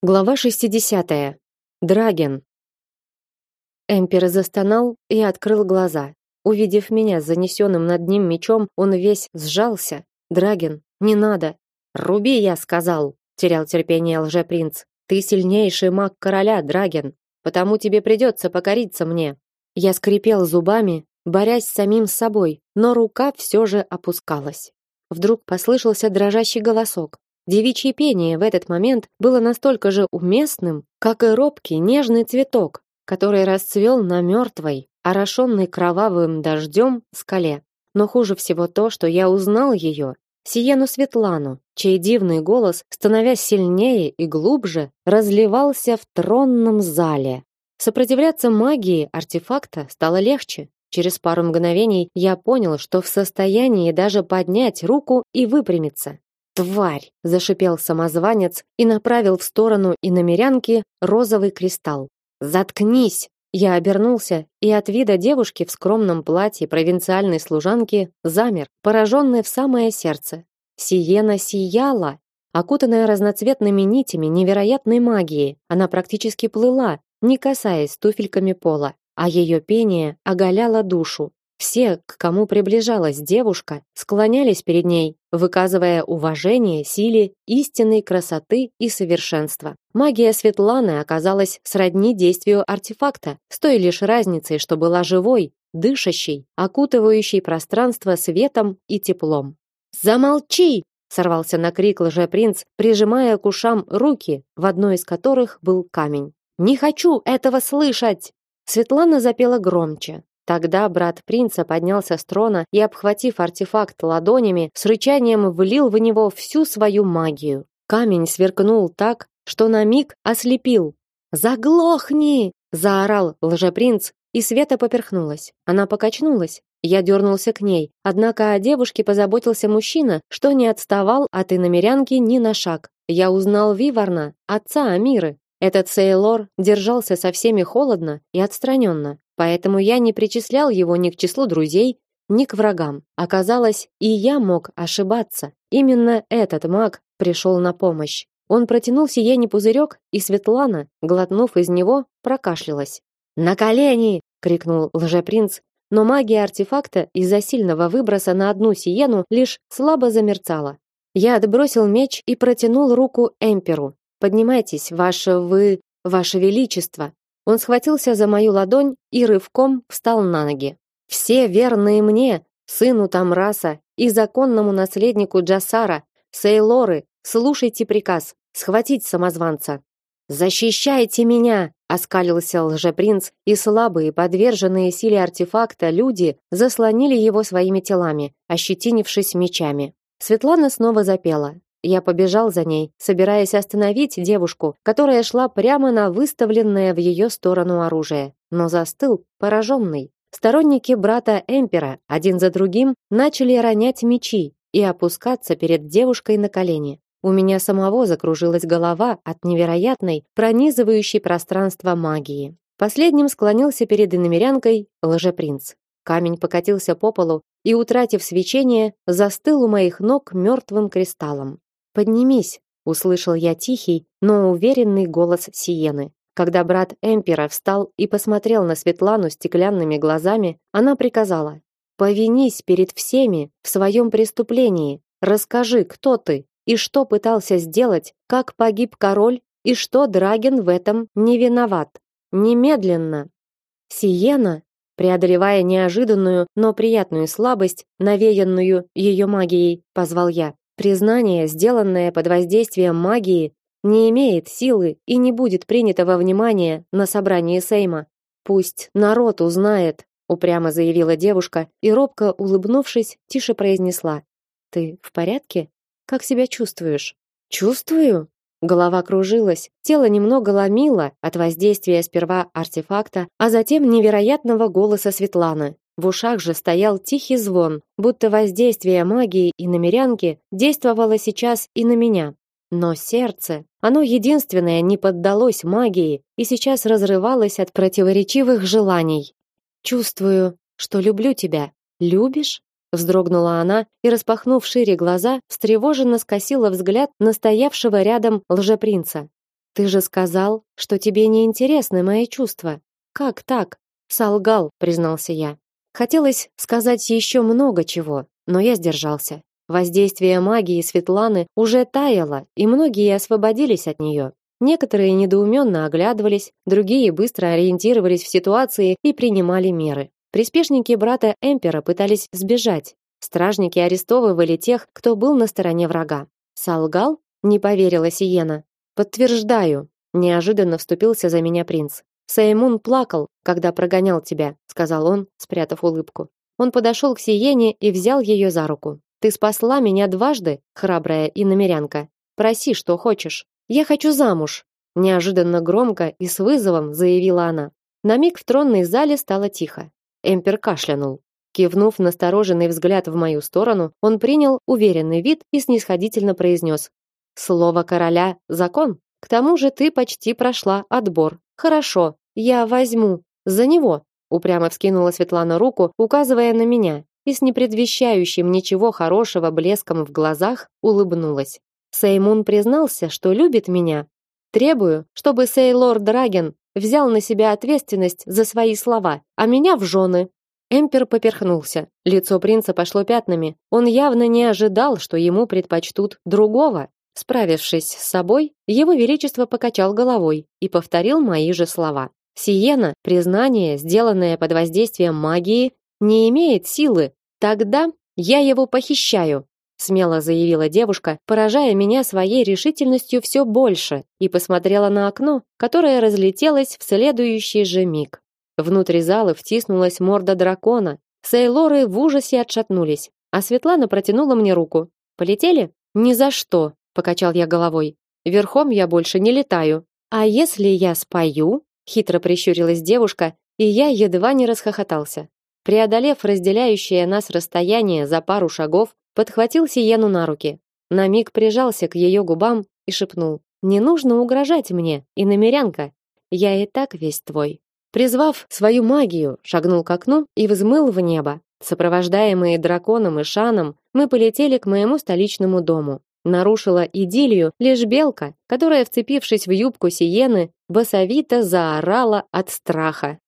Глава 60. Драген. Эмпер застонал и открыл глаза. Увидев меня с занесенным над ним мечом, он весь сжался. Драген, не надо. Руби, я сказал, терял терпение лжепринц. Ты сильнейший маг короля, Драген, потому тебе придется покориться мне. Я скрипел зубами, борясь с самим собой, но рука все же опускалась. Вдруг послышался дрожащий голосок. Девичье пение в этот момент было настолько же уместным, как и робкий нежный цветок, который расцвел на мертвой, орошенной кровавым дождем скале. Но хуже всего то, что я узнал ее, Сиену Светлану, чей дивный голос, становясь сильнее и глубже, разливался в тронном зале. Сопротивляться магии артефакта стало легче. Через пару мгновений я понял, что в состоянии даже поднять руку и выпрямиться. Тварь, зашипел самозванец и направил в сторону иномерянки розовый кристалл. Заткнись. Я обернулся и от вида девушки в скромном платье провинциальной служанки замер, пораженный в самое сердце. Сиена сияла, окутанная разноцветными нитями невероятной магии. Она практически плыла, не касаясь туфельками пола, а ее пение оголяло душу. Все, к кому приближалась девушка, склонялись перед ней, выказывая уважение силе истинной красоты и совершенства. Магия Светланы оказалась сродни действию артефакта, с той лишь разницей, что была живой, дышащей, окутывающей пространство светом и теплом. «Замолчи!» — сорвался на крик лжепринц, прижимая к ушам руки, в одной из которых был камень. «Не хочу этого слышать!» Светлана запела громче, Тогда брат принца поднялся с трона и, обхватив артефакт ладонями, с рычанием влил в него всю свою магию. Камень сверкнул так, что на миг ослепил. «Заглохни!» – заорал лжепринц, и Света поперхнулась. Она покачнулась. Я дернулся к ней, однако о девушке позаботился мужчина, что не отставал от иномерянки ни на шаг. Я узнал Виварна, отца Амиры. Этот Сейлор держался со всеми холодно и отстраненно. Поэтому я не причислял его ни к числу друзей, ни к врагам. Оказалось, и я мог ошибаться. Именно этот маг пришел на помощь. Он протянул сияние пузырек, и Светлана, глотнув из него, прокашлялась. «На колени!» — крикнул лжепринц, но магия артефакта из-за сильного выброса на одну сиену лишь слабо замерцала. Я отбросил меч и протянул руку Эмперу. «Поднимайтесь, ваше вы... ваше величество!» Он схватился за мою ладонь и рывком встал на ноги. Все верные мне, сыну Тамраса и законному наследнику Джасара, Сейлоры, слушайте приказ схватить самозванца. Защищайте меня, оскалился лжепринц, и слабые, подверженные силе артефакта люди заслонили его своими телами, ощетинившись мечами. Светлана снова запела. Я побежал за ней, собираясь остановить девушку, которая шла прямо на выставленное в ее сторону оружие, но застыл, пораженный. Сторонники брата Эмпера один за другим начали ронять мечи и опускаться перед девушкой на колени. У меня самого закружилась голова от невероятной, пронизывающей пространство магии. Последним склонился перед иномерянкой лжепринц. Камень покатился по полу и, утратив свечение, застыл у моих ног мертвым кристаллом. Поднимись, услышал я тихий, но уверенный голос Сиены. Когда брат Эмпера встал и посмотрел на Светлану стеклянными глазами, она приказала: "Повинись перед всеми в своем преступлении. Расскажи, кто ты и что пытался сделать, как погиб король и что Драген в этом не виноват. Немедленно". Сиена, преодолевая неожиданную, но приятную слабость, навеянную ее магией, позвал я: Признание, сделанное под воздействием магии, не имеет силы и не будет принято во внимание на собрании Сейма. Пусть народ узнает, упрямо заявила девушка и робко улыбнувшись, тише произнесла: "Ты в порядке? Как себя чувствуешь?" "Чувствую?" Голова кружилась, тело немного ломило от воздействия сперва артефакта, а затем невероятного голоса Светланы. В ушах же стоял тихий звон, будто воздействие магии и намерянки действовало сейчас и на меня. Но сердце, оно единственное не поддалось магии и сейчас разрывалось от противоречивых желаний. Чувствую, что люблю тебя. Любишь? вздрогнула она и распахнув шире глаза, встревоженно скосила взгляд на стоявшего рядом лжепринца. Ты же сказал, что тебе не интересны мои чувства. Как так? Солгал, признался я. Хотелось сказать еще много чего, но я сдержался. Воздействие магии Светланы уже таяло, и многие освободились от нее. Некоторые недоуменно оглядывались, другие быстро ориентировались в ситуации и принимали меры. Приспешники брата Эмпера пытались сбежать. Стражники арестовывали тех, кто был на стороне врага. Солгал? Не поверила Сиена. Подтверждаю. Неожиданно вступился за меня принц. Саймун плакал, когда прогонял тебя, сказал он, спрятав улыбку. Он подошел к Сиене и взял ее за руку. Ты спасла меня дважды, храбрая и намерянка. Проси, что хочешь. Я хочу замуж, неожиданно громко и с вызовом заявила она. На миг в тронной зале стало тихо. Эмпер кашлянул. Кивнув настороженный взгляд в мою сторону, он принял уверенный вид и снисходительно произнес: "Слово короля закон. К тому же ты почти прошла отбор. Хорошо, я возьму за него". Упрямо вскинула Светлана руку, указывая на меня, и с непредвещающим ничего хорошего блеском в глазах улыбнулась. Сеймун признался, что любит меня. Требую, чтобы Сейлор Драген взял на себя ответственность за свои слова, а меня в жены. Эмпер поперхнулся. Лицо принца пошло пятнами. Он явно не ожидал, что ему предпочтут другого. Справившись с собой, его величество покачал головой и повторил мои же слова. Сиена, признание, сделанное под воздействием магии, не имеет силы, Тогда я его похищаю, смело заявила девушка, поражая меня своей решительностью все больше, и посмотрела на окно, которое разлетелось в следующий же миг. Внутри зала втиснулась морда дракона. Сейлоры в ужасе отшатнулись, а Светлана протянула мне руку. Полетели? Ни за что, покачал я головой. Верхом я больше не летаю. А если я спою? Хитро прищурилась девушка, и я едва не расхохотался. Преодолев разделяющее нас расстояние за пару шагов, подхватил Сиену на руки. На миг прижался к ее губам и шепнул: "Не нужно угрожать мне, и намерянка. Я и так весь твой". Призвав свою магию, шагнул к окну и взмыл в небо. Сопровождаемые драконом и Шаном, мы полетели к моему столичному дому. Нарушила идиллию лишь белка, которая, вцепившись в юбку Сиены, басовито заорала от страха.